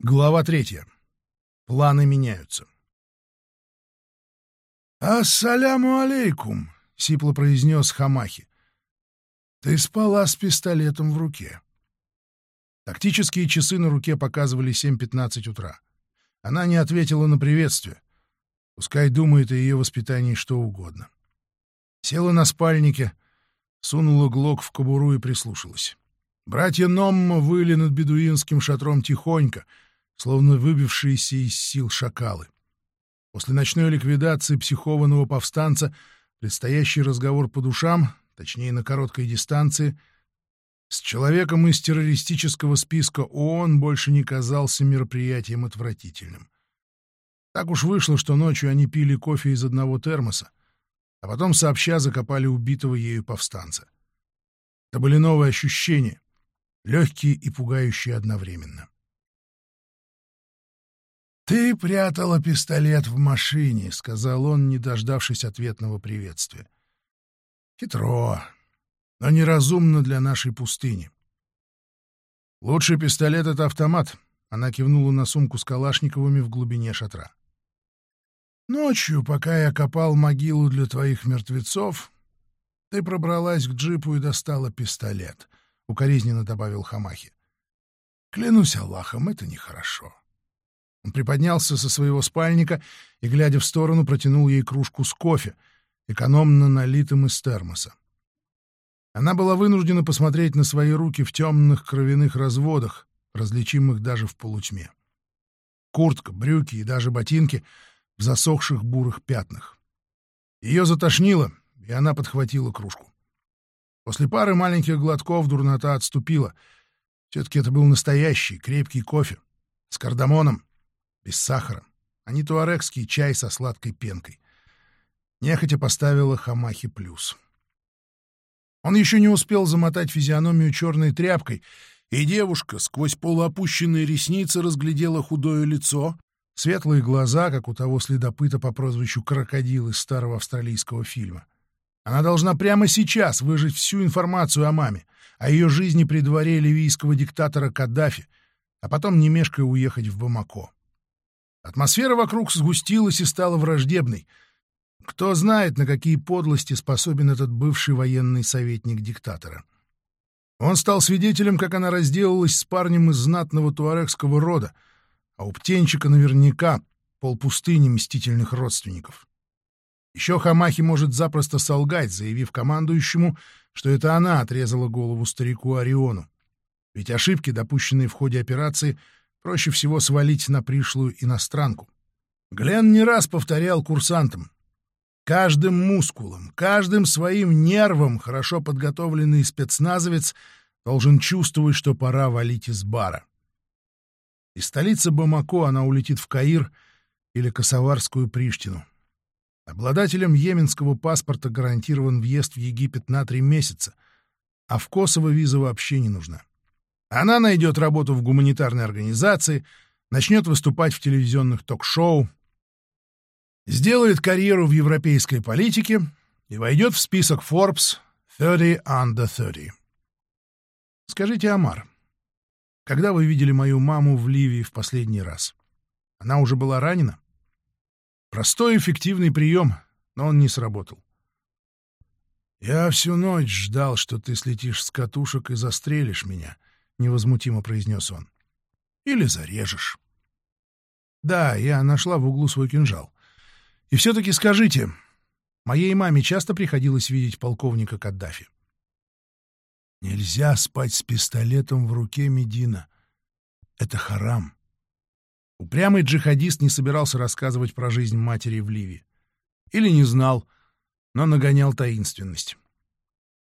Глава третья. Планы меняются. «Ассаляму алейкум», — сипло произнес Хамахи. «Ты спала с пистолетом в руке». Тактические часы на руке показывали 7.15 утра. Она не ответила на приветствие. Пускай думает о ее воспитании что угодно. Села на спальнике, сунула глок в кобуру и прислушалась. Братья Номма выли над бедуинским шатром тихонько, словно выбившиеся из сил шакалы. После ночной ликвидации психованного повстанца предстоящий разговор по душам, точнее на короткой дистанции, с человеком из террористического списка ООН больше не казался мероприятием отвратительным. Так уж вышло, что ночью они пили кофе из одного термоса, а потом сообща закопали убитого ею повстанца. Это были новые ощущения, легкие и пугающие одновременно. «Ты прятала пистолет в машине», — сказал он, не дождавшись ответного приветствия. «Хитро, но неразумно для нашей пустыни. Лучший пистолет — это автомат», — она кивнула на сумку с калашниковыми в глубине шатра. «Ночью, пока я копал могилу для твоих мертвецов, ты пробралась к джипу и достала пистолет», — укоризненно добавил Хамахи. «Клянусь Аллахом, это нехорошо». Он приподнялся со своего спальника и, глядя в сторону, протянул ей кружку с кофе, экономно налитым из термоса. Она была вынуждена посмотреть на свои руки в темных кровяных разводах, различимых даже в полутьме. Куртка, брюки и даже ботинки в засохших бурых пятнах. Ее затошнило, и она подхватила кружку. После пары маленьких глотков дурнота отступила. Все-таки это был настоящий, крепкий кофе. С кардамоном, без сахара, а не туарекский чай со сладкой пенкой. Нехотя поставила Хамахи плюс. Он еще не успел замотать физиономию черной тряпкой, и девушка сквозь полуопущенные ресницы разглядела худое лицо, светлые глаза, как у того следопыта по прозвищу «Крокодил» из старого австралийского фильма. Она должна прямо сейчас выжить всю информацию о маме, о ее жизни при дворе ливийского диктатора Каддафи, а потом не мешкая уехать в Бамако. Атмосфера вокруг сгустилась и стала враждебной. Кто знает, на какие подлости способен этот бывший военный советник диктатора. Он стал свидетелем, как она разделалась с парнем из знатного туарекского рода, а у птенчика наверняка полпустыни мстительных родственников. Еще Хамахи может запросто солгать, заявив командующему, что это она отрезала голову старику Ориону. Ведь ошибки, допущенные в ходе операции, проще всего свалить на пришлую иностранку. Глен не раз повторял курсантам. Каждым мускулом, каждым своим нервом хорошо подготовленный спецназовец должен чувствовать, что пора валить из бара. Из столицы Бамако она улетит в Каир или Косоварскую Приштину. Обладателям йеменского паспорта гарантирован въезд в Египет на три месяца, а в Косово виза вообще не нужна. Она найдет работу в гуманитарной организации, начнет выступать в телевизионных ток-шоу, сделает карьеру в европейской политике и войдет в список Forbes 30 under 30. Скажите, Амар, когда вы видели мою маму в Ливии в последний раз? Она уже была ранена? Простой эффективный прием, но он не сработал. «Я всю ночь ждал, что ты слетишь с катушек и застрелишь меня», — невозмутимо произнес он. «Или зарежешь». «Да, я нашла в углу свой кинжал. И все-таки скажите, моей маме часто приходилось видеть полковника Каддафи?» «Нельзя спать с пистолетом в руке, Медина. Это харам. Упрямый джихадист не собирался рассказывать про жизнь матери в Ливии. Или не знал, но нагонял таинственность.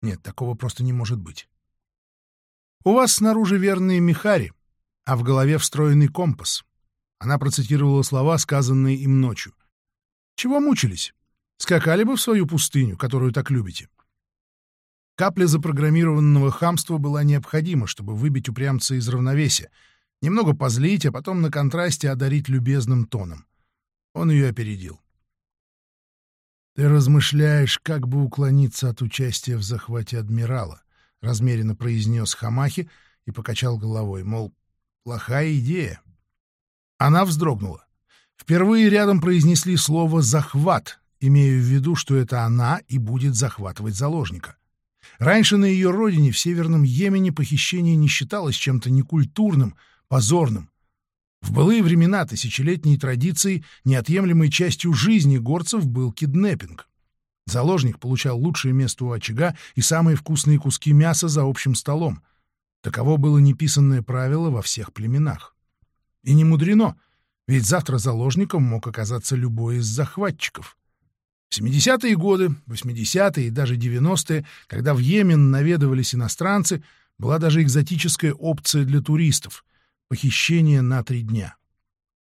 Нет, такого просто не может быть. У вас снаружи верные мехари, а в голове встроенный компас. Она процитировала слова, сказанные им ночью. Чего мучились? Скакали бы в свою пустыню, которую так любите. Капля запрограммированного хамства была необходима, чтобы выбить упрямца из равновесия — немного позлить, а потом на контрасте одарить любезным тоном. Он ее опередил. «Ты размышляешь, как бы уклониться от участия в захвате адмирала», — размеренно произнес Хамахи и покачал головой, мол, плохая идея. Она вздрогнула. Впервые рядом произнесли слово «захват», имея в виду, что это она и будет захватывать заложника. Раньше на ее родине, в Северном Йемене, похищение не считалось чем-то некультурным, позорным. В былые времена тысячелетней традиции неотъемлемой частью жизни горцев был киднеппинг. Заложник получал лучшее место у очага и самые вкусные куски мяса за общим столом. Таково было неписанное правило во всех племенах. И не мудрено, ведь завтра заложником мог оказаться любой из захватчиков. В 70-е годы, 80-е и даже 90-е, когда в Йемен наведывались иностранцы, была даже экзотическая опция для туристов — похищение на три дня.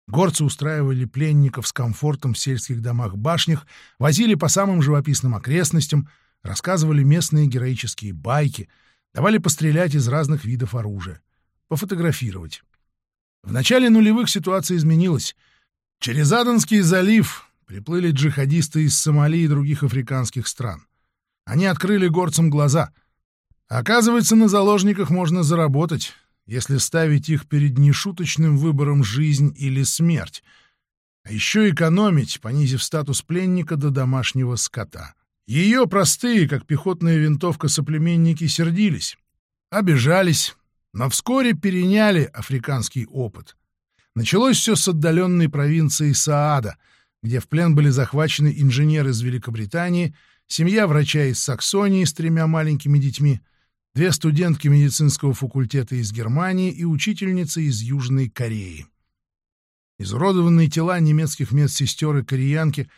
Горцы устраивали пленников с комфортом в сельских домах-башнях, возили по самым живописным окрестностям, рассказывали местные героические байки, давали пострелять из разных видов оружия, пофотографировать. В начале нулевых ситуация изменилась. Через Аденский залив приплыли джихадисты из Сомали и других африканских стран. Они открыли горцам глаза. Оказывается, на заложниках можно заработать, если ставить их перед нешуточным выбором жизнь или смерть, а еще экономить, понизив статус пленника до домашнего скота. Ее простые, как пехотная винтовка, соплеменники сердились, обижались, но вскоре переняли африканский опыт. Началось все с отдаленной провинции Саада, где в плен были захвачены инженеры из Великобритании, семья врача из Саксонии с тремя маленькими детьми — две студентки медицинского факультета из Германии и учительница из Южной Кореи. Изуродованные тела немецких медсестер и кореянки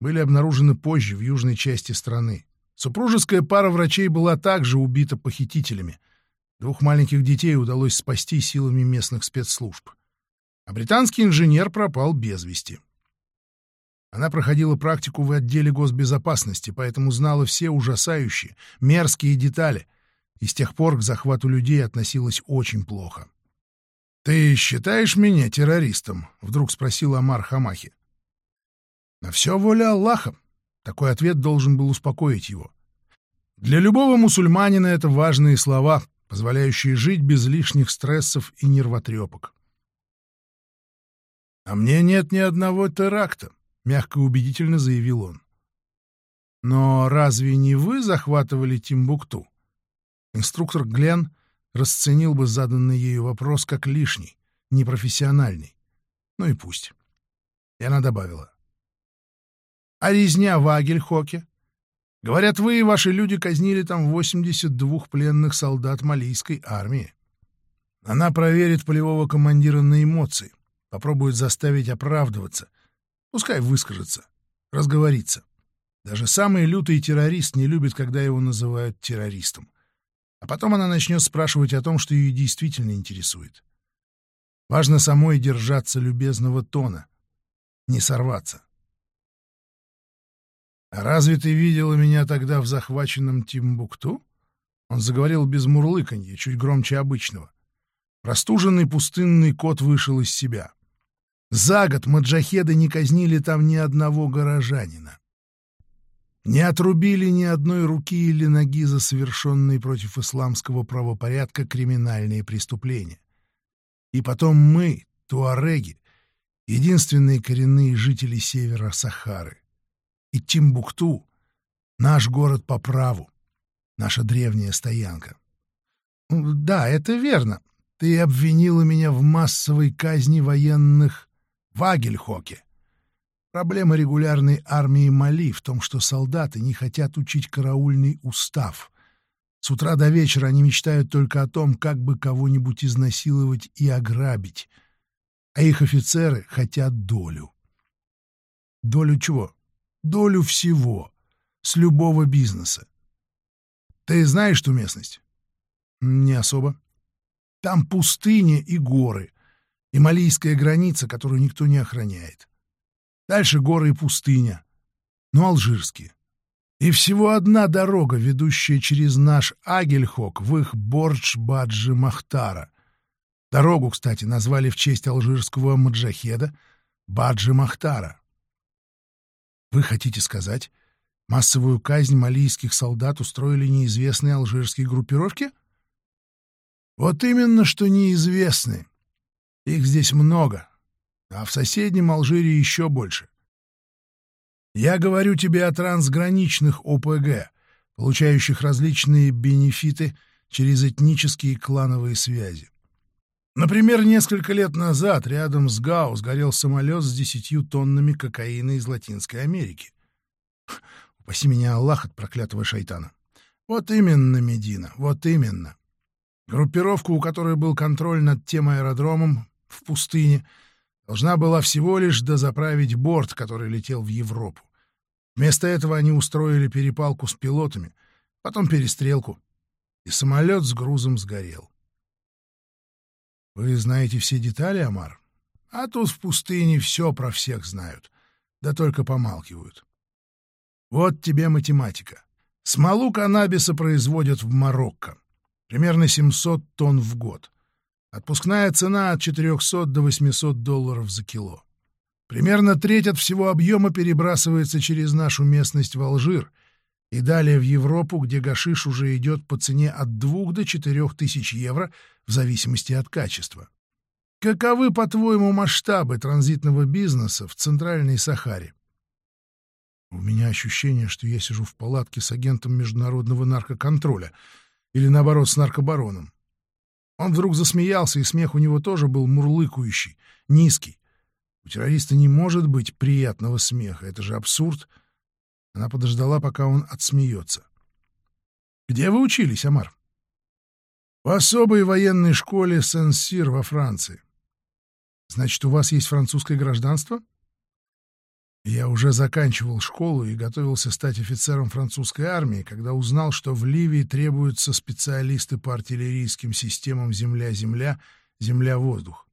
были обнаружены позже в южной части страны. Супружеская пара врачей была также убита похитителями. Двух маленьких детей удалось спасти силами местных спецслужб. А британский инженер пропал без вести. Она проходила практику в отделе госбезопасности, поэтому знала все ужасающие, мерзкие детали — и с тех пор к захвату людей относилась очень плохо. «Ты считаешь меня террористом?» — вдруг спросил Амар Хамахи. «На все воля Аллаха». Такой ответ должен был успокоить его. Для любого мусульманина это важные слова, позволяющие жить без лишних стрессов и нервотрепок. «А мне нет ни одного теракта», — мягко и убедительно заявил он. «Но разве не вы захватывали Тимбукту?» Инструктор Глен расценил бы заданный ею вопрос как лишний, непрофессиональный. Ну и пусть. И она добавила. «А резня в Агельхоке? Говорят, вы и ваши люди казнили там 82 пленных солдат малийской армии. Она проверит полевого командира на эмоции, попробует заставить оправдываться, пускай выскажется, разговорится. Даже самый лютый террорист не любит, когда его называют террористом. А потом она начнет спрашивать о том, что ее действительно интересует. Важно самой держаться любезного тона, не сорваться. «А разве ты видела меня тогда в захваченном Тимбукту?» Он заговорил без мурлыканья, чуть громче обычного. Простуженный пустынный кот вышел из себя. За год маджахеды не казнили там ни одного горожанина не отрубили ни одной руки или ноги за совершенные против исламского правопорядка криминальные преступления. И потом мы, туареги, единственные коренные жители севера Сахары. И Тимбукту — наш город по праву, наша древняя стоянка. Да, это верно. Ты обвинила меня в массовой казни военных в Агельхоке. Проблема регулярной армии Мали в том, что солдаты не хотят учить караульный устав. С утра до вечера они мечтают только о том, как бы кого-нибудь изнасиловать и ограбить. А их офицеры хотят долю. Долю чего? Долю всего. С любого бизнеса. Ты знаешь ту местность? Не особо. Там пустыня и горы, и малийская граница, которую никто не охраняет. Дальше горы и пустыня. Ну, алжирские. И всего одна дорога, ведущая через наш Агельхок в их Бордж-Баджи Махтара. Дорогу, кстати, назвали в честь алжирского маджахеда Баджи Махтара. Вы хотите сказать, массовую казнь малийских солдат устроили неизвестные алжирские группировки? Вот именно, что неизвестные. Их здесь много, а в соседнем Алжире еще больше. Я говорю тебе о трансграничных ОПГ, получающих различные бенефиты через этнические клановые связи. Например, несколько лет назад рядом с Гау сгорел самолет с десятью тоннами кокаина из Латинской Америки. Упаси меня Аллах от проклятого шайтана. Вот именно, Медина, вот именно. Группировка, у которой был контроль над тем аэродромом в пустыне, должна была всего лишь дозаправить борт, который летел в Европу. Вместо этого они устроили перепалку с пилотами, потом перестрелку, и самолет с грузом сгорел. Вы знаете все детали, Амар? А тут в пустыне все про всех знают, да только помалкивают. Вот тебе математика. Смолу каннабиса производят в Марокко. Примерно 700 тонн в год. Отпускная цена от 400 до 800 долларов за кило. Примерно треть от всего объема перебрасывается через нашу местность в Алжир и далее в Европу, где гашиш уже идет по цене от 2 до 4 тысяч евро в зависимости от качества. Каковы, по-твоему, масштабы транзитного бизнеса в Центральной Сахаре? У меня ощущение, что я сижу в палатке с агентом международного наркоконтроля или, наоборот, с наркобароном. Он вдруг засмеялся, и смех у него тоже был мурлыкающий, низкий. У террориста не может быть приятного смеха, это же абсурд. Она подождала, пока он отсмеется. «Где вы учились, Амар?» «В особой военной школе Сен-Сир во Франции». «Значит, у вас есть французское гражданство?» Я уже заканчивал школу и готовился стать офицером французской армии, когда узнал, что в Ливии требуются специалисты по артиллерийским системам «Земля-Земля», «Земля-Воздух».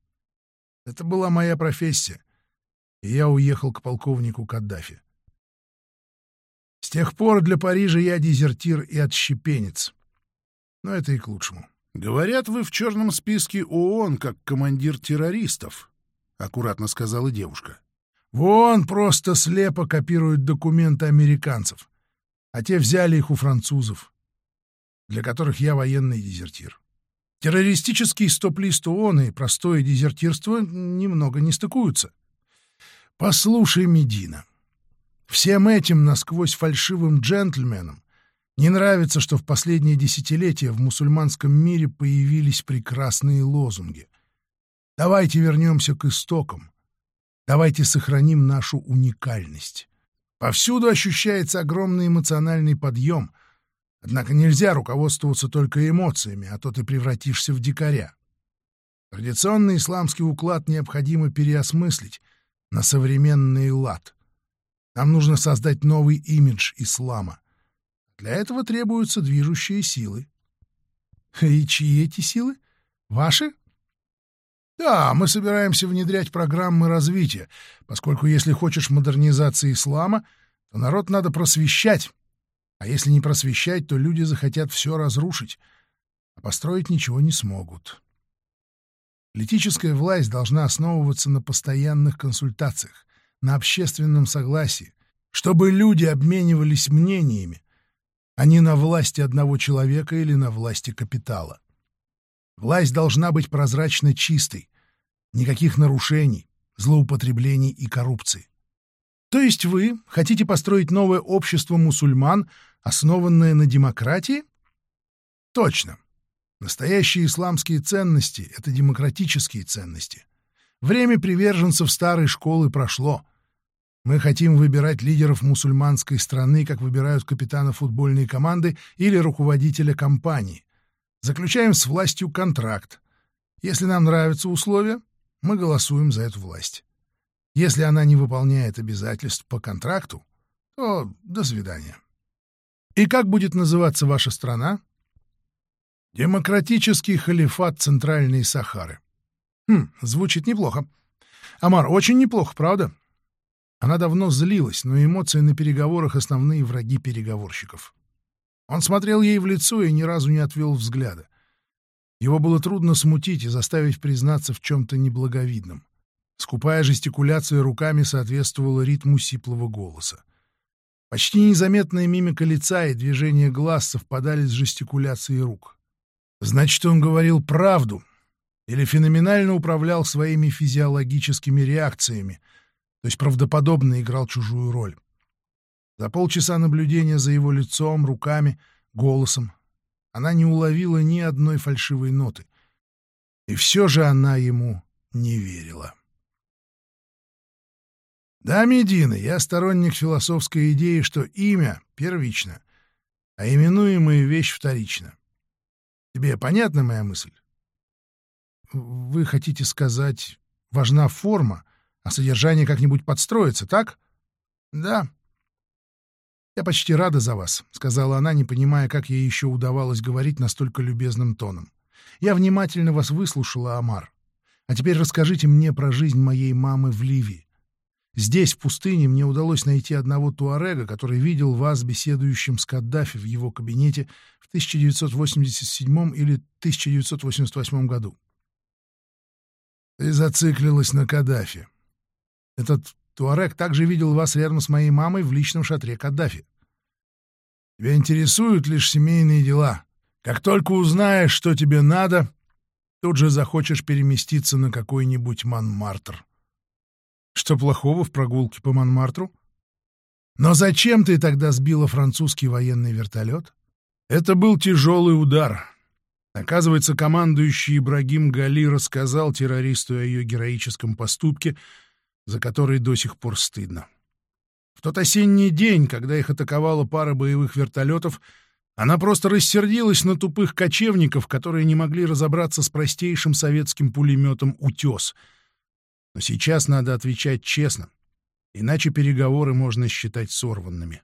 Это была моя профессия, и я уехал к полковнику Каддафи. С тех пор для Парижа я дезертир и отщепенец. Но это и к лучшему. «Говорят, вы в черном списке ООН как командир террористов», — аккуратно сказала девушка. Вон просто слепо копируют документы американцев, а те взяли их у французов, для которых я военный дезертир. Террористический стоп-лист ООН и простое дезертирство немного не стыкуются. Послушай, Медина, всем этим насквозь фальшивым джентльменам не нравится, что в последние десятилетия в мусульманском мире появились прекрасные лозунги. Давайте вернемся к истокам, Давайте сохраним нашу уникальность. Повсюду ощущается огромный эмоциональный подъем. Однако нельзя руководствоваться только эмоциями, а то ты превратишься в дикаря. Традиционный исламский уклад необходимо переосмыслить на современный лад. Нам нужно создать новый имидж ислама. Для этого требуются движущие силы. И чьи эти силы? Ваши? Да, мы собираемся внедрять программы развития, поскольку если хочешь модернизации ислама, то народ надо просвещать. А если не просвещать, то люди захотят все разрушить, а построить ничего не смогут. Политическая власть должна основываться на постоянных консультациях, на общественном согласии, чтобы люди обменивались мнениями, а не на власти одного человека или на власти капитала. Власть должна быть прозрачно чистой, никаких нарушений, злоупотреблений и коррупции. То есть вы хотите построить новое общество мусульман, основанное на демократии? Точно. Настоящие исламские ценности — это демократические ценности. Время приверженцев старой школы прошло. Мы хотим выбирать лидеров мусульманской страны, как выбирают капитана футбольной команды или руководителя компании. Заключаем с властью контракт. Если нам нравятся условия, мы голосуем за эту власть. Если она не выполняет обязательств по контракту, то до свидания. И как будет называться ваша страна? Демократический халифат Центральной Сахары. Хм, звучит неплохо. Амар, очень неплохо, правда? Она давно злилась, но эмоции на переговорах — основные враги переговорщиков. Он смотрел ей в лицо и ни разу не отвел взгляда. Его было трудно смутить и заставить признаться в чем-то неблаговидном. Скупая жестикуляция руками соответствовала ритму сиплого голоса. Почти незаметная мимика лица и движение глаз совпадали с жестикуляцией рук. Значит, он говорил правду. или феноменально управлял своими физиологическими реакциями, то есть правдоподобно играл чужую роль. За полчаса наблюдения за его лицом, руками, голосом она не уловила ни одной фальшивой ноты. И все же она ему не верила. Да, Медина, я сторонник философской идеи, что имя первично, а именуемая вещь вторична. Тебе понятна моя мысль? Вы хотите сказать, важна форма, а содержание как-нибудь подстроится, так? Да. Я почти рада за вас, сказала она, не понимая, как ей еще удавалось говорить настолько любезным тоном. Я внимательно вас выслушала, Амар. А теперь расскажите мне про жизнь моей мамы в Ливии. Здесь, в пустыне, мне удалось найти одного туарега, который видел вас беседующим с Каддафи в его кабинете в 1987 или 1988 году. Ты зациклилась на Каддафи. Этот туарек также видел вас рядом с моей мамой в личном шатре Каддафи. Тебя интересуют лишь семейные дела. Как только узнаешь, что тебе надо, тут же захочешь переместиться на какой-нибудь Монмартр. Что плохого в прогулке по Монмартру? Но зачем ты тогда сбила французский военный вертолет? Это был тяжелый удар, Оказывается, командующий Ибрагим Гали рассказал террористу о ее героическом поступке, за который до сих пор стыдно. В тот осенний день, когда их атаковала пара боевых вертолетов, она просто рассердилась на тупых кочевников, которые не могли разобраться с простейшим советским пулеметом «Утес». Но сейчас надо отвечать честно, иначе переговоры можно считать сорванными.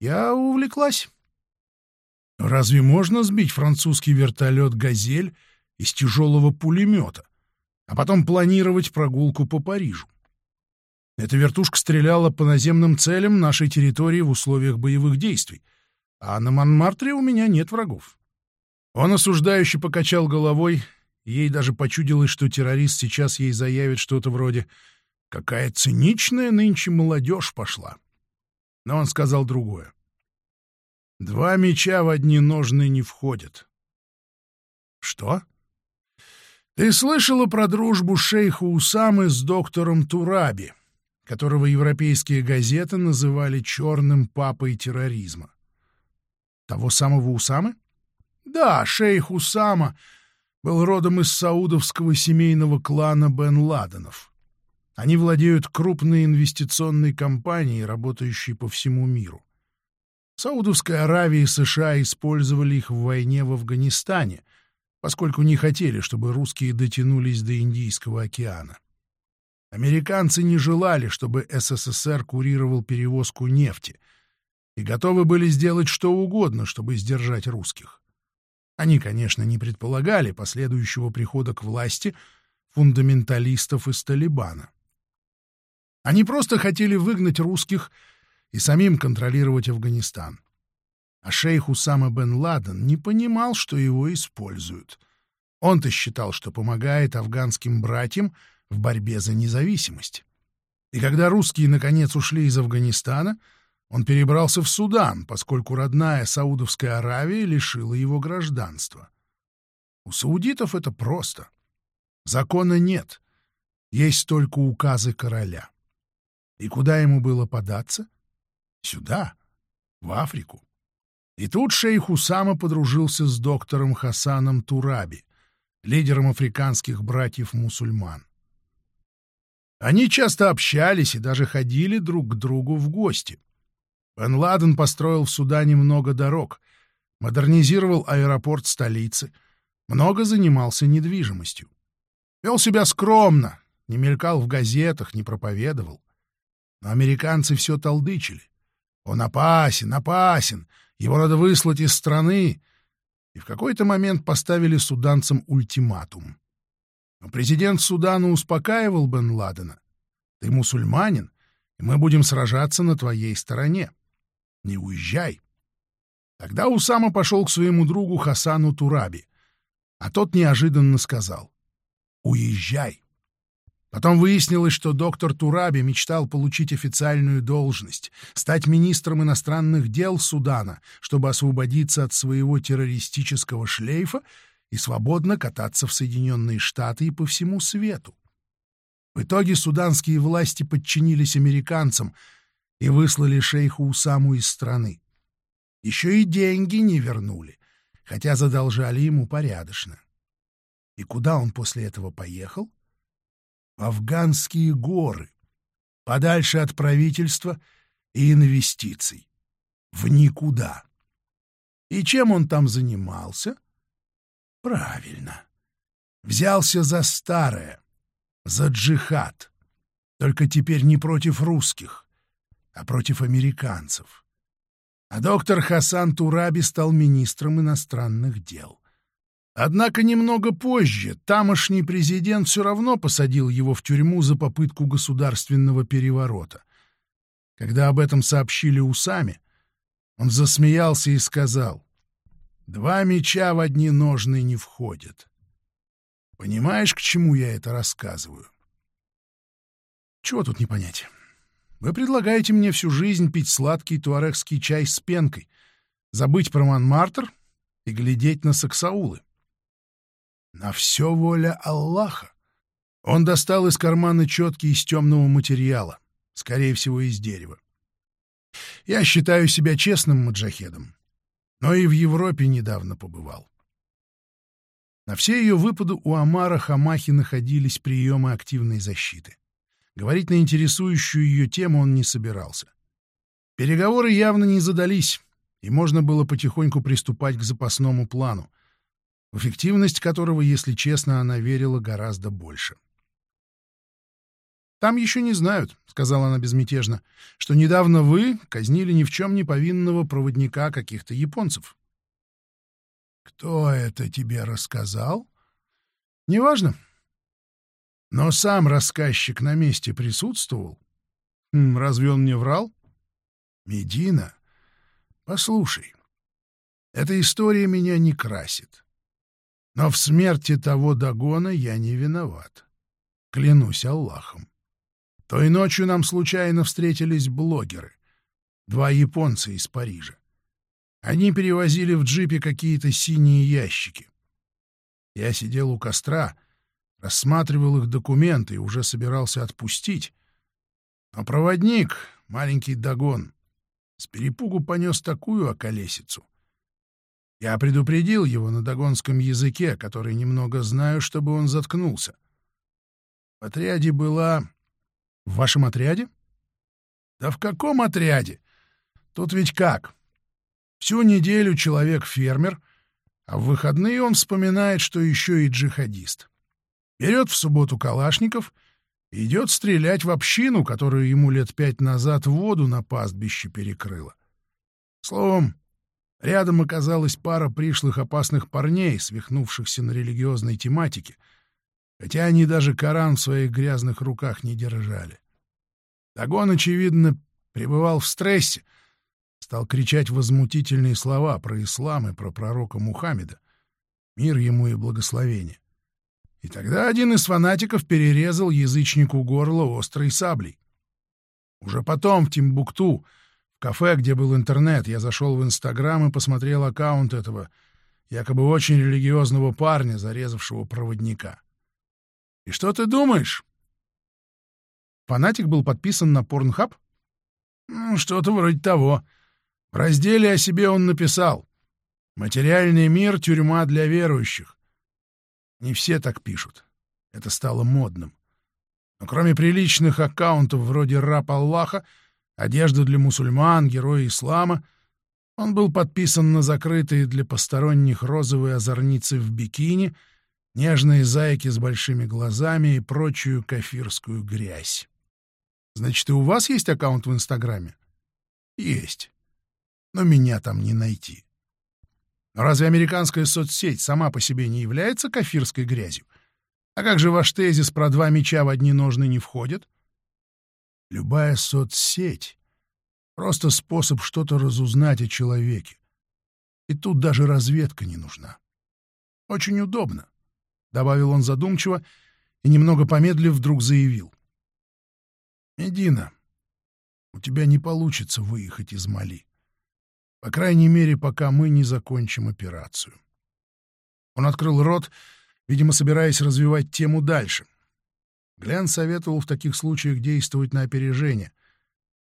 Я увлеклась. Разве можно сбить французский вертолет «Газель» из тяжелого пулемета, а потом планировать прогулку по Парижу? Эта вертушка стреляла по наземным целям нашей территории в условиях боевых действий, а на Монмартре у меня нет врагов. Он осуждающе покачал головой, ей даже почудилось, что террорист сейчас ей заявит что-то вроде «Какая циничная нынче молодежь пошла». Но он сказал другое. Два меча в одни ножны не входят. Что? Ты слышала про дружбу шейха Усамы с доктором Тураби, которого европейские газеты называли черным папой терроризма? Того самого Усамы? Да, шейх Усама был родом из саудовского семейного клана Бен Ладенов. Они владеют крупной инвестиционной компанией, работающей по всему миру. Саудовская Аравия и США использовали их в войне в Афганистане, поскольку не хотели, чтобы русские дотянулись до Индийского океана. Американцы не желали, чтобы СССР курировал перевозку нефти и готовы были сделать что угодно, чтобы сдержать русских. Они, конечно, не предполагали последующего прихода к власти фундаменталистов из Талибана. Они просто хотели выгнать русских и самим контролировать Афганистан. А шейх Усама бен Ладен не понимал, что его используют. Он-то считал, что помогает афганским братьям в борьбе за независимость. И когда русские наконец ушли из Афганистана, он перебрался в Судан, поскольку родная Саудовская Аравия лишила его гражданства. У саудитов это просто. Закона нет, есть только указы короля. И куда ему было податься? Сюда, в Африку. И тут шейх Усама подружился с доктором Хасаном Тураби, лидером африканских братьев-мусульман. Они часто общались и даже ходили друг к другу в гости. Бен Ладен построил в Судане много дорог, модернизировал аэропорт столицы, много занимался недвижимостью. Вел себя скромно, не мелькал в газетах, не проповедовал. Но американцы все толдычили. Он опасен, опасен, его надо выслать из страны. И в какой-то момент поставили суданцам ультиматум. Но президент Судана успокаивал Бен Ладена. Ты мусульманин, и мы будем сражаться на твоей стороне. Не уезжай. Тогда Усама пошел к своему другу Хасану Тураби, а тот неожиданно сказал «Уезжай». Потом выяснилось, что доктор Тураби мечтал получить официальную должность, стать министром иностранных дел Судана, чтобы освободиться от своего террористического шлейфа и свободно кататься в Соединенные Штаты и по всему свету. В итоге суданские власти подчинились американцам и выслали шейху Усаму из страны. Еще и деньги не вернули, хотя задолжали ему порядочно. И куда он после этого поехал? Афганские горы, подальше от правительства и инвестиций. В никуда. И чем он там занимался? Правильно. Взялся за старое, за джихад. Только теперь не против русских, а против американцев. А доктор Хасан Тураби стал министром иностранных дел. Однако немного позже тамошний президент все равно посадил его в тюрьму за попытку государственного переворота. Когда об этом сообщили Усами, он засмеялся и сказал, «Два меча в одни ножны не входят». Понимаешь, к чему я это рассказываю? Чего тут не понять? Вы предлагаете мне всю жизнь пить сладкий туарегский чай с пенкой, забыть про Монмартр и глядеть на саксаулы. На все воля Аллаха. Он достал из кармана четки из темного материала, скорее всего, из дерева. Я считаю себя честным маджахедом, но и в Европе недавно побывал. На все ее выпады у Амара Хамахи находились приемы активной защиты. Говорить на интересующую ее тему он не собирался. Переговоры явно не задались, и можно было потихоньку приступать к запасному плану, в эффективность которого, если честно, она верила гораздо больше. «Там еще не знают», — сказала она безмятежно, — «что недавно вы казнили ни в чем не повинного проводника каких-то японцев». «Кто это тебе рассказал?» «Неважно. Но сам рассказчик на месте присутствовал. Хм, разве он не врал?» «Медина, послушай, эта история меня не красит. Но в смерти того Дагона я не виноват. Клянусь Аллахом. Той ночью нам случайно встретились блогеры, два японца из Парижа. Они перевозили в джипе какие-то синие ящики. Я сидел у костра, рассматривал их документы и уже собирался отпустить. Но проводник, маленький Дагон, с перепугу понес такую околесицу — я предупредил его на догонском языке, который немного знаю, чтобы он заткнулся. В отряде была... В вашем отряде? Да в каком отряде? Тут ведь как? Всю неделю человек фермер, а в выходные он вспоминает, что еще и джихадист. Берет в субботу калашников и идет стрелять в общину, которую ему лет пять назад воду на пастбище перекрыла. Словом, Рядом оказалась пара пришлых опасных парней, свихнувшихся на религиозной тематике, хотя они даже Коран в своих грязных руках не держали. Дагон, очевидно, пребывал в стрессе, стал кричать возмутительные слова про ислам и про пророка Мухаммеда, мир ему и благословение. И тогда один из фанатиков перерезал язычнику горло острой саблей. Уже потом в Тимбукту в кафе, где был интернет, я зашел в Инстаграм и посмотрел аккаунт этого якобы очень религиозного парня, зарезавшего проводника. И что ты думаешь? Фанатик был подписан на Порнхаб? Что-то вроде того. В разделе о себе он написал «Материальный мир — тюрьма для верующих». Не все так пишут. Это стало модным. Но кроме приличных аккаунтов вроде «Раб Аллаха», одежда для мусульман, герои ислама. Он был подписан на закрытые для посторонних розовые озорницы в бикини, нежные зайки с большими глазами и прочую кафирскую грязь. Значит, и у вас есть аккаунт в Инстаграме? Есть. Но меня там не найти. Разве американская соцсеть сама по себе не является кафирской грязью? А как же ваш тезис про два меча в одни ножны не входит? Любая соцсеть — просто способ что-то разузнать о человеке. И тут даже разведка не нужна. Очень удобно, — добавил он задумчиво и, немного помедлив, вдруг заявил. — Медина, у тебя не получится выехать из Мали. По крайней мере, пока мы не закончим операцию. Он открыл рот, видимо, собираясь развивать тему дальше. Глен советовал в таких случаях действовать на опережение.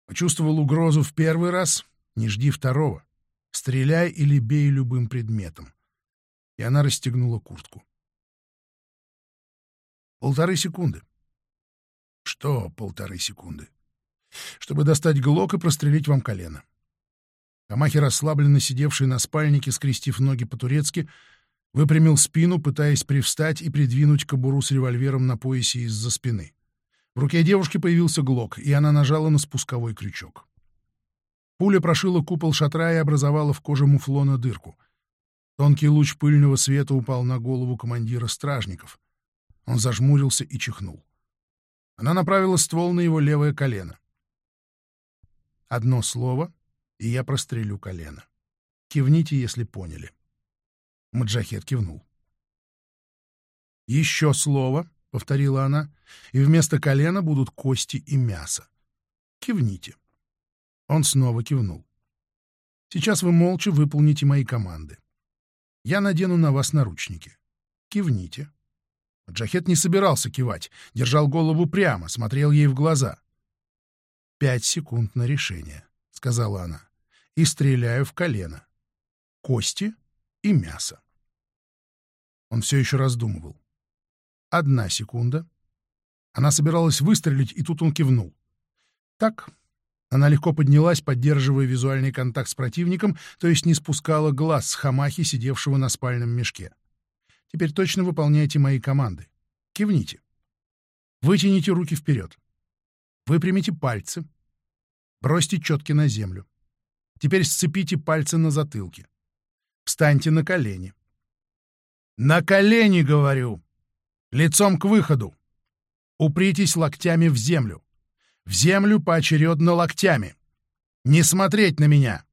Почувствовал угрозу в первый раз — не жди второго. Стреляй или бей любым предметом. И она расстегнула куртку. Полторы секунды. Что полторы секунды? Чтобы достать глок и прострелить вам колено. Камахи, расслабленно сидевший на спальнике, скрестив ноги по-турецки, выпрямил спину, пытаясь привстать и придвинуть кобуру с револьвером на поясе из-за спины. В руке девушки появился глок, и она нажала на спусковой крючок. Пуля прошила купол шатра и образовала в коже муфлона дырку. Тонкий луч пыльного света упал на голову командира стражников. Он зажмурился и чихнул. Она направила ствол на его левое колено. Одно слово, и я прострелю колено. Кивните, если поняли. Маджахет кивнул. «Еще слово», — повторила она, — «и вместо колена будут кости и мясо. Кивните». Он снова кивнул. «Сейчас вы молча выполните мои команды. Я надену на вас наручники. Кивните». Джахет не собирался кивать, держал голову прямо, смотрел ей в глаза. «Пять секунд на решение», — сказала она, — «и стреляю в колено. Кости и мясо». Он все еще раздумывал. Одна секунда. Она собиралась выстрелить, и тут он кивнул. Так, она легко поднялась, поддерживая визуальный контакт с противником, то есть не спускала глаз с хамахи, сидевшего на спальном мешке. Теперь точно выполняйте мои команды. Кивните. Вытяните руки вперед. Выпрямите пальцы. Бросьте четки на землю. Теперь сцепите пальцы на затылке. Встаньте на колени. На колени, говорю! Лицом к выходу. Упритесь локтями в землю. В землю поочередно локтями. Не смотреть на меня.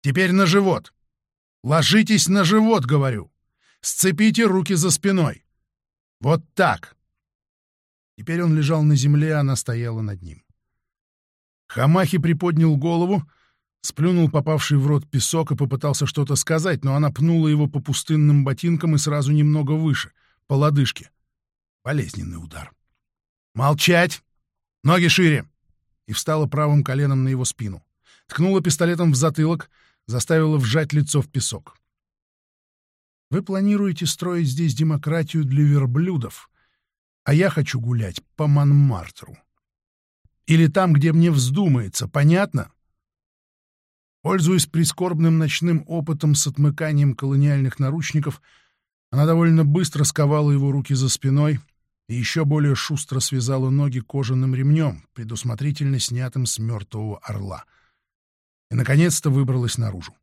Теперь на живот. Ложитесь на живот, говорю. Сцепите руки за спиной. Вот так. Теперь он лежал на земле, а она стояла над ним. Хамахи приподнял голову, сплюнул попавший в рот песок и попытался что-то сказать, но она пнула его по пустынным ботинкам и сразу немного выше, по лодыжке. Болезненный удар. «Молчать! Ноги шире!» И встала правым коленом на его спину. Ткнула пистолетом в затылок, заставила вжать лицо в песок. Вы планируете строить здесь демократию для верблюдов, а я хочу гулять по Монмартру. Или там, где мне вздумается, понятно? Пользуясь прискорбным ночным опытом с отмыканием колониальных наручников, она довольно быстро сковала его руки за спиной и еще более шустро связала ноги кожаным ремнем, предусмотрительно снятым с мертвого орла. И, наконец-то, выбралась наружу.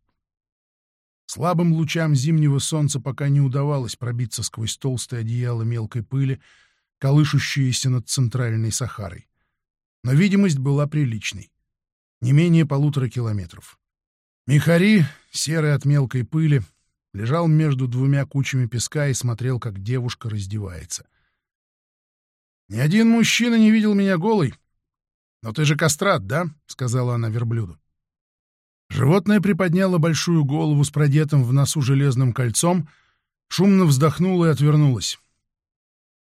Слабым лучам зимнего солнца пока не удавалось пробиться сквозь толстое одеяло мелкой пыли, колышущиеся над центральной Сахарой. Но видимость была приличной. Не менее полутора километров. Михари, серый от мелкой пыли, лежал между двумя кучами песка и смотрел, как девушка раздевается. «Ни один мужчина не видел меня голой. Но ты же кастрат, да?» — сказала она верблюду. Животное приподняло большую голову с продетым в носу железным кольцом, шумно вздохнуло и отвернулось.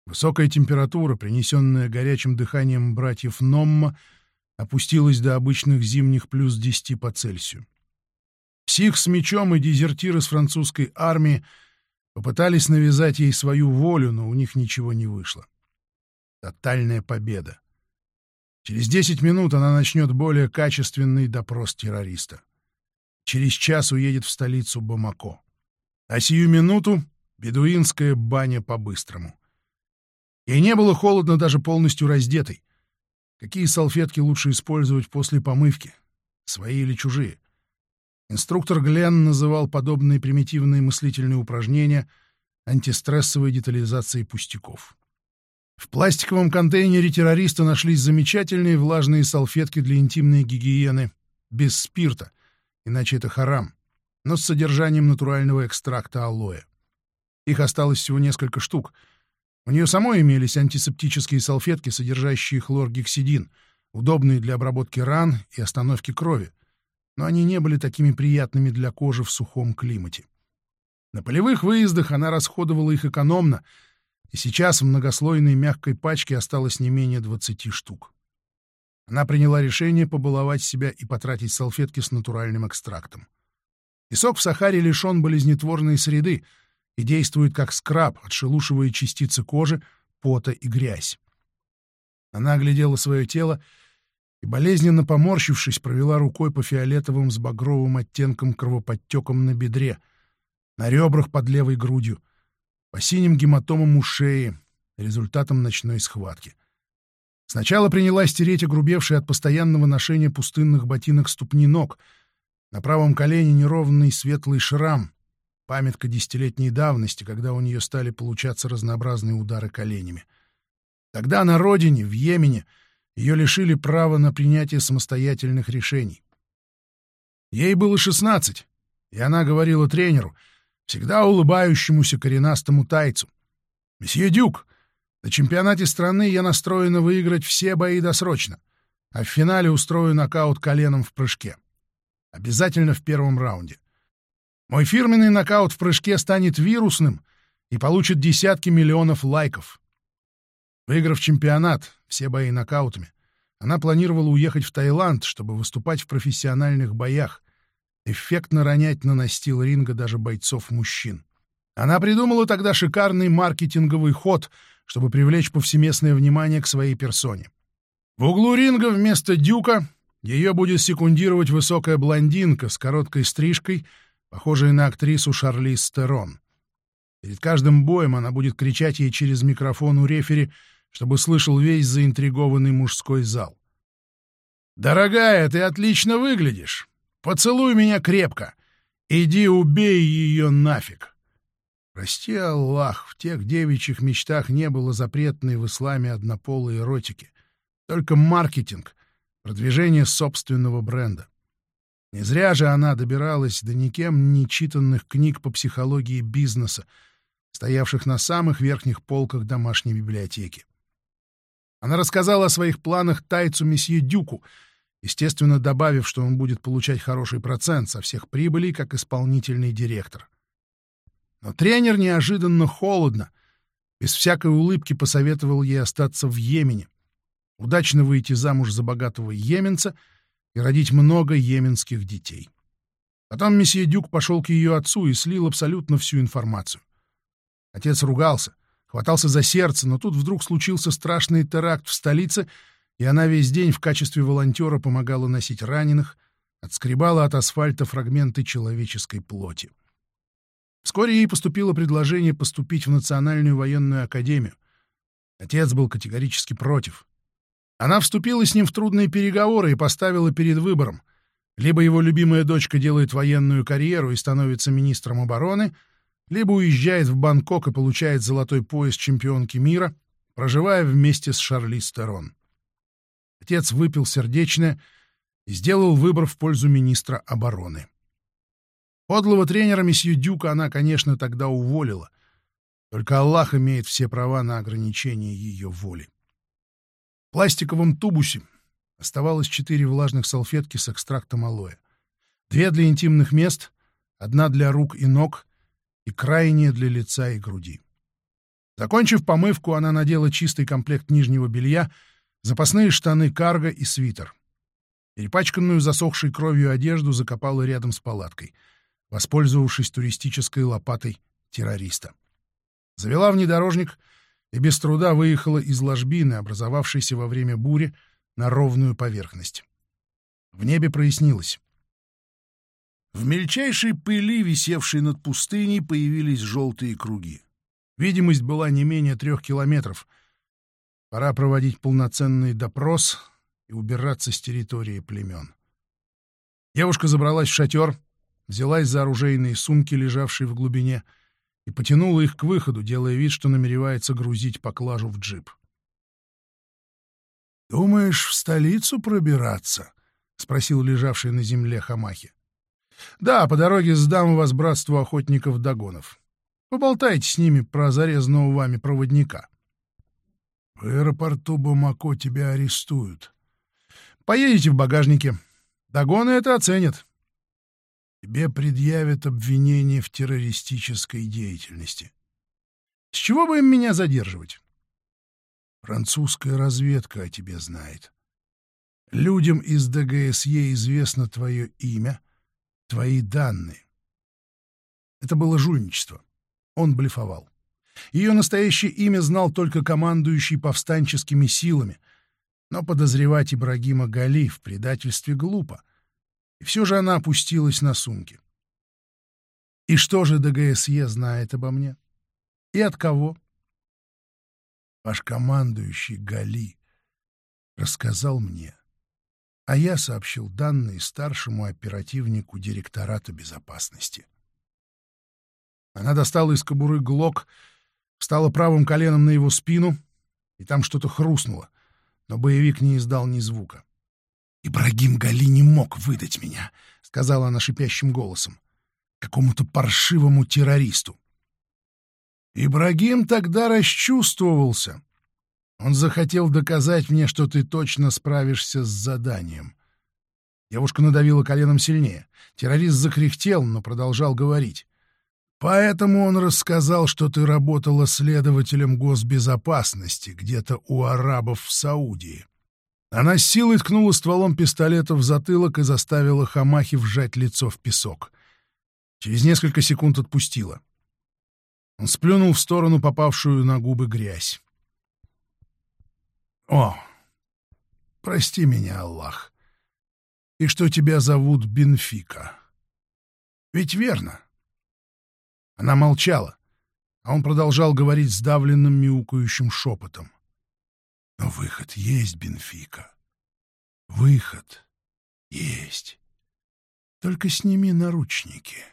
Высокая температура, принесенная горячим дыханием братьев Номма, опустилась до обычных зимних плюс 10 по Цельсию. Псих с мечом и дезертиры с французской армии попытались навязать ей свою волю, но у них ничего не вышло. Тотальная победа. Через 10 минут она начнет более качественный допрос террориста. Через час уедет в столицу Бамако. А сию минуту — бедуинская баня по-быстрому. Ей не было холодно даже полностью раздетой. Какие салфетки лучше использовать после помывки? Свои или чужие? Инструктор Глен называл подобные примитивные мыслительные упражнения антистрессовой детализацией пустяков. В пластиковом контейнере террориста нашлись замечательные влажные салфетки для интимной гигиены, без спирта, иначе это харам, но с содержанием натурального экстракта алоэ. Их осталось всего несколько штук. У нее самой имелись антисептические салфетки, содержащие хлоргексидин, удобные для обработки ран и остановки крови, но они не были такими приятными для кожи в сухом климате. На полевых выездах она расходовала их экономно, и сейчас в многослойной мягкой пачке осталось не менее 20 штук. Она приняла решение побаловать себя и потратить салфетки с натуральным экстрактом. Песок в Сахаре лишен болезнетворной среды и действует как скраб, отшелушивая частицы кожи, пота и грязь. Она оглядела свое тело и, болезненно поморщившись, провела рукой по фиолетовым с багровым оттенком кровоподтекам на бедре, на ребрах под левой грудью, по синим гематомам у шеи, результатом ночной схватки. Сначала принялась тереть огрубевшие от постоянного ношения пустынных ботинок ступни ног. На правом колене неровный светлый шрам, памятка десятилетней давности, когда у нее стали получаться разнообразные удары коленями. Тогда на родине, в Йемене, ее лишили права на принятие самостоятельных решений. Ей было шестнадцать, и она говорила тренеру, всегда улыбающемуся коренастому тайцу. «Месье Дюк, на чемпионате страны я настроена выиграть все бои досрочно, а в финале устрою нокаут коленом в прыжке. Обязательно в первом раунде. Мой фирменный нокаут в прыжке станет вирусным и получит десятки миллионов лайков. Выиграв чемпионат, все бои нокаутами, она планировала уехать в Таиланд, чтобы выступать в профессиональных боях, эффектно ронять на настил ринга даже бойцов-мужчин. Она придумала тогда шикарный маркетинговый ход — чтобы привлечь повсеместное внимание к своей персоне. В углу ринга вместо дюка ее будет секундировать высокая блондинка с короткой стрижкой, похожая на актрису Шарлиз Стерон. Перед каждым боем она будет кричать ей через микрофон у рефери, чтобы слышал весь заинтригованный мужской зал. «Дорогая, ты отлично выглядишь. Поцелуй меня крепко. Иди убей ее нафиг». Прости, Аллах, в тех девичьих мечтах не было запретной в исламе однополой эротики. Только маркетинг, продвижение собственного бренда. Не зря же она добиралась до никем не читанных книг по психологии бизнеса, стоявших на самых верхних полках домашней библиотеки. Она рассказала о своих планах тайцу месье Дюку, естественно, добавив, что он будет получать хороший процент со всех прибылей как исполнительный директор. Но тренер неожиданно холодно, без всякой улыбки посоветовал ей остаться в Йемене, удачно выйти замуж за богатого йеменца и родить много йеменских детей. Потом месье Дюк пошел к ее отцу и слил абсолютно всю информацию. Отец ругался, хватался за сердце, но тут вдруг случился страшный теракт в столице, и она весь день в качестве волонтера помогала носить раненых, отскребала от асфальта фрагменты человеческой плоти. Вскоре ей поступило предложение поступить в Национальную военную академию. Отец был категорически против. Она вступила с ним в трудные переговоры и поставила перед выбором. Либо его любимая дочка делает военную карьеру и становится министром обороны, либо уезжает в Бангкок и получает золотой пояс чемпионки мира, проживая вместе с Шарли Стерон. Отец выпил сердечное и сделал выбор в пользу министра обороны. Подлого тренера месье Дюка она, конечно, тогда уволила. Только Аллах имеет все права на ограничение ее воли. В пластиковом тубусе оставалось четыре влажных салфетки с экстрактом алоэ. Две для интимных мест, одна для рук и ног и крайняя для лица и груди. Закончив помывку, она надела чистый комплект нижнего белья, запасные штаны карго и свитер. Перепачканную засохшей кровью одежду закопала рядом с палаткой — воспользовавшись туристической лопатой террориста. Завела внедорожник и без труда выехала из ложбины, образовавшейся во время бури, на ровную поверхность. В небе прояснилось. В мельчайшей пыли, висевшей над пустыней, появились желтые круги. Видимость была не менее трех километров. Пора проводить полноценный допрос и убираться с территории племен. Девушка забралась в шатер — взялась за оружейные сумки, лежавшие в глубине, и потянула их к выходу, делая вид, что намеревается грузить поклажу в джип. «Думаешь, в столицу пробираться?» — спросил лежавший на земле Хамахи. «Да, по дороге сдам вас братству охотников-догонов. Поболтайте с ними про зарезанного вами проводника». «В аэропорту Бамако тебя арестуют». «Поедете в багажнике. Догоны это оценят. тебе предъявят обвинение в террористической деятельности. С чего бы им меня задерживать? Французская разведка о тебе знает. Людям из ДГСЕ известно твое имя, твои данные. Это было жульничество. Он блефовал. Ее настоящее имя знал только командующий повстанческими силами, но подозревать Ибрагима Гали в предательстве глупо. И все же она опустилась на сумки. И что же ДГСЕ знает обо мне? И от кого? Ваш командующий Гали рассказал мне, а я сообщил данные старшему оперативнику директората безопасности. Она достала из кобуры глок, встала правым коленом на его спину, и там что-то хрустнуло, но боевик не издал ни звука. «Ибрагим Гали не мог выдать меня», — сказала она шипящим голосом, — «какому-то паршивому террористу». Ибрагим тогда расчувствовался. Он захотел доказать мне, что ты точно справишься с заданием. Девушка надавила коленом сильнее. Террорист закряхтел, но продолжал говорить. Поэтому он рассказал, что ты работала следователем госбезопасности где-то у арабов в Саудии. Она с силой ткнула стволом пистолета в затылок и заставила Хамахи вжать лицо в песок. Через несколько секунд отпустила. Он сплюнул в сторону попавшую на губы грязь. «О, прости меня, Аллах. И что тебя зовут Бенфика? Ведь верно?» Она молчала, а он продолжал говорить сдавленным мяукающим шепотом. «Но выход есть, Бенфика. Выход есть. Только сними наручники».